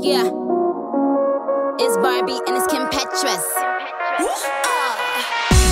Yeah. It's Barbie and it's Kim Petras. I've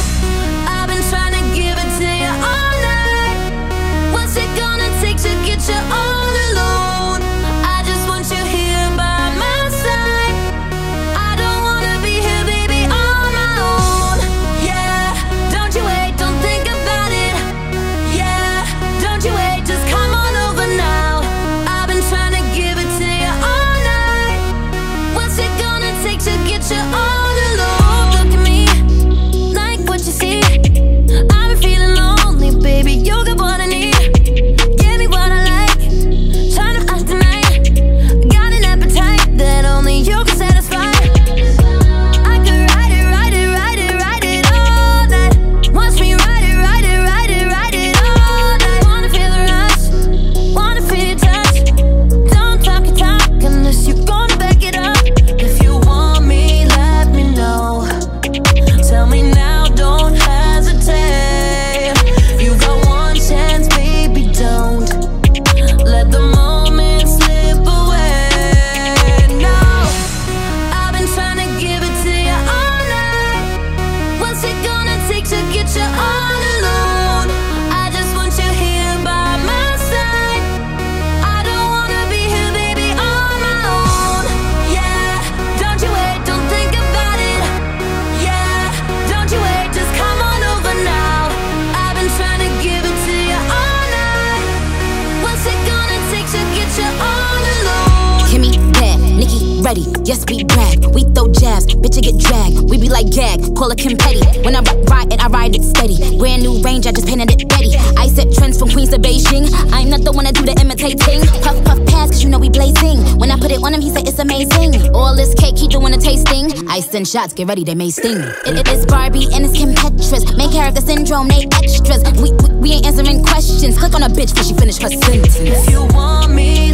ready. Yes, we brag. We throw jabs, bitch, I get dragged. We be like gag, call it Petty. When I ri- ride it, I ride it steady. Brand new range, I just painted it Betty. I set trends from Queens to Beijing. I'm not the one that do the imitating. Puff, puff, pass, cause you know we blazing. When I put it on him, he said it's amazing. All this cake, he doing the tasting. I send shots, get ready, they may sting. It, it is Barbie and it's Kim Petras. Main character syndrome, they extras. We, we, we ain't answering questions. Click on a bitch before she finish her sentence. If you want me,